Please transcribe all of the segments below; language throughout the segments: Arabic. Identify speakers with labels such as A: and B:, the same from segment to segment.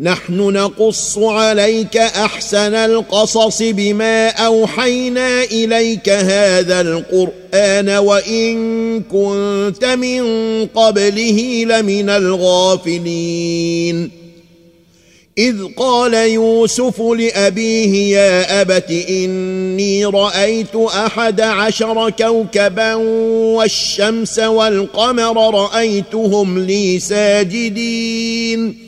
A: نحن نقص عليك أحسن القصص بما أوحينا إليك هذا القرآن وإن كنت من قبله لمن الغافلين. إذ قال يوسف لأبيه يا أبت إني رأيت أحد عشر كوكبا والشمس والقمر رأيتهم لي ساجدين.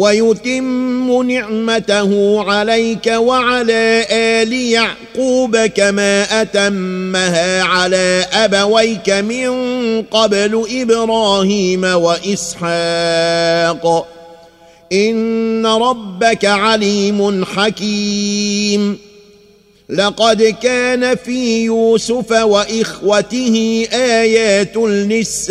A: ويتم نعمته عليك وعلى آل يعقوب كما أتمها على أبويك من قبل إبراهيم وإسحاق. إن ربك عليم حكيم. لقد كان في يوسف وإخوته آيات للسائلين.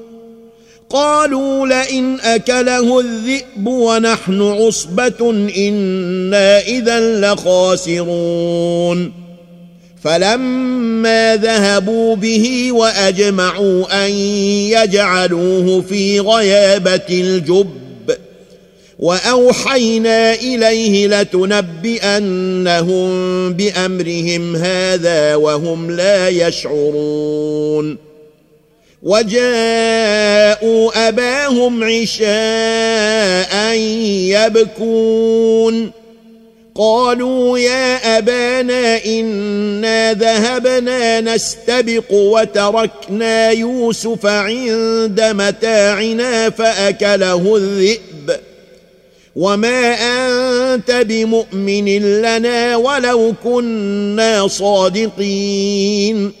A: قالوا لئن أكله الذئب ونحن عصبة إنا إذا لخاسرون. فلما ذهبوا به وأجمعوا أن يجعلوه في غيابة الجب وأوحينا إليه لتنبئنهم بأمرهم هذا وهم لا يشعرون. وجاءوا أباهم عشاء يبكون. قالوا يا أبانا إنا ذهبنا نستبق وتركنا يوسف عند متاعنا فأكله الذئب. وما أنت بمؤمن لنا ولو كنا صادقين.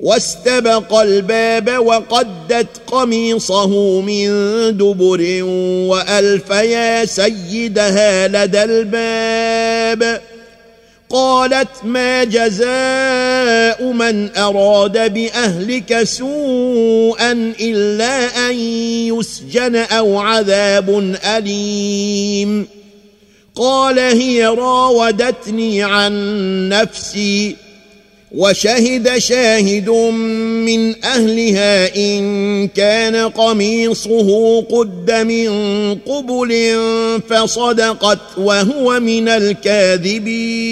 A: واستبق الباب وقدت قميصه من دبر وألف يا سيدها لدى الباب. قالت ما جزاء من أراد بأهلك سوءا إلا أن يسجن أو عذاب أليم. قال هي راودتني عن نفسي وشهد شاهد من أهلها إن كان قميصه قد من قبل فصدقت وهو من الكاذبين.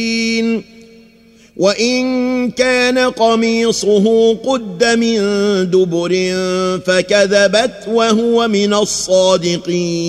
A: وإن كان قميصه قد من دبر فكذبت وهو من الصادقين.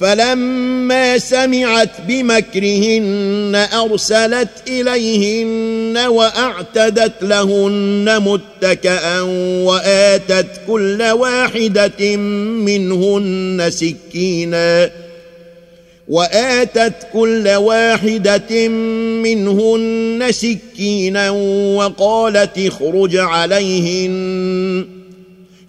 A: فلما سمعت بمكرهن أرسلت إليهن وأعتدت لهن متكئا وآتت كل واحدة منهن سكينا وآتت كل واحدة منهن سكينا وقالت اخرج عليهن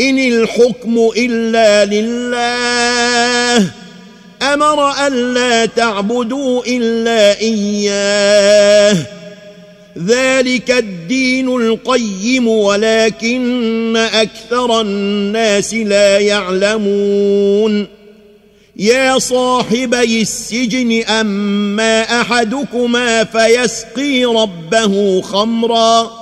A: إن الحكم إلا لله. أمر الا تعبدوا إلا إياه. ذلك الدين القيم ولكن أكثر الناس لا يعلمون. يا صاحبي السجن أما أحدكما فيسقي ربه خمرا.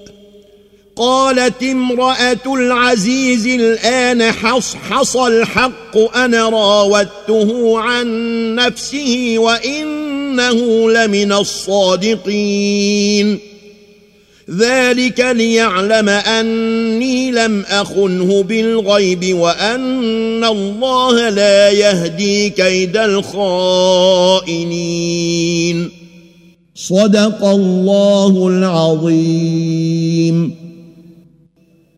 A: قالت امرأة العزيز الآن حصحص الحق أنا راودته عن نفسه وإنه لمن الصادقين. ذلك ليعلم أني لم أخنه بالغيب وأن الله لا يهدي كيد الخائنين. صدق الله العظيم.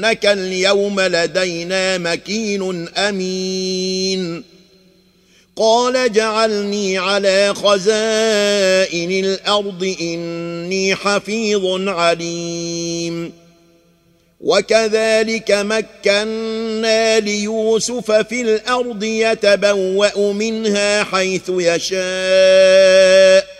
A: إنك اليوم لدينا مكين أمين. قال جعلني على خزائن الأرض إني حفيظ عليم. وكذلك مكنا ليوسف في الأرض يتبوأ منها حيث يشاء.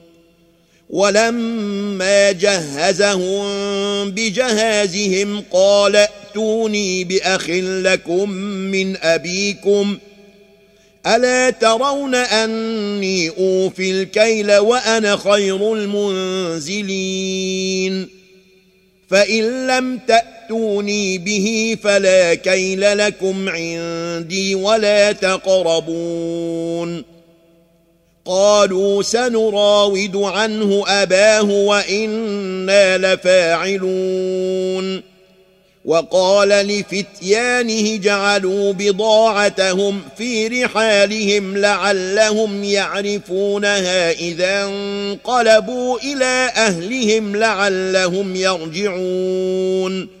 A: ولما جهزهم بجهازهم قال ائتوني بأخ لكم من أبيكم ألا ترون أني أوفي الكيل وأنا خير المنزلين فإن لم تأتوني به فلا كيل لكم عندي ولا تقربون قالوا سنراود عنه أباه وإنا لفاعلون. وقال لفتيانه جعلوا بضاعتهم في رحالهم لعلهم يعرفونها إذا انقلبوا إلى أهلهم لعلهم يرجعون.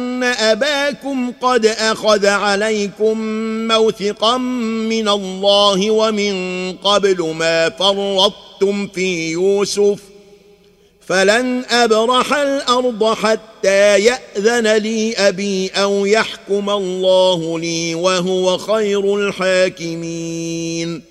A: أباكم قد أخذ عليكم موثقا من الله ومن قبل ما فرطتم في يوسف فلن أبرح الأرض حتى يأذن لي أبي أو يحكم الله لي وهو خير الحاكمين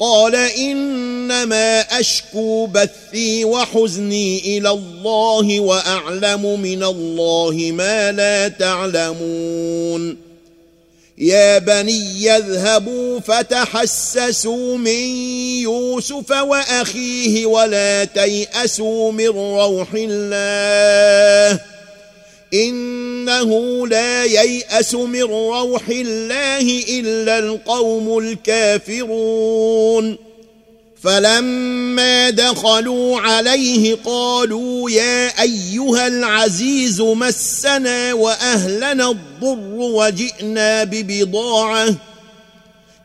A: قال إنما أشكو بثي وحزني إلى الله وأعلم من الله ما لا تعلمون. يا بني يذهبوا فتحسسوا من يوسف وأخيه ولا تيأسوا من روح الله. إنه لا ييأس من روح الله إلا القوم الكافرون. فلما دخلوا عليه قالوا يا أيها العزيز مسنا وأهلنا الضر وجئنا ببضاعة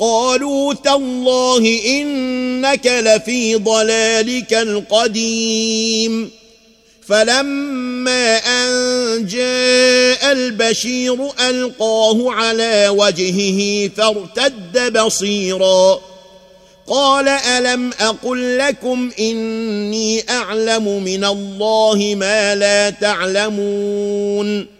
A: قالوا تالله إنك لفي ضلالك القديم. فلما أن جاء البشير ألقاه على وجهه فارتد بصيرا. قال ألم أقل لكم إني أعلم من الله ما لا تعلمون.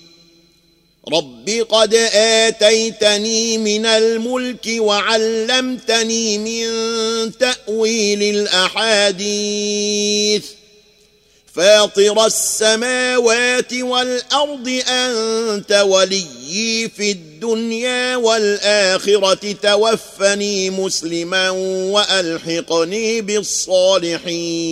A: رب قد اتيتني من الملك وعلمتني من تاويل الاحاديث فاطر السماوات والارض انت وليي في الدنيا والاخره توفني مسلما والحقني بالصالحين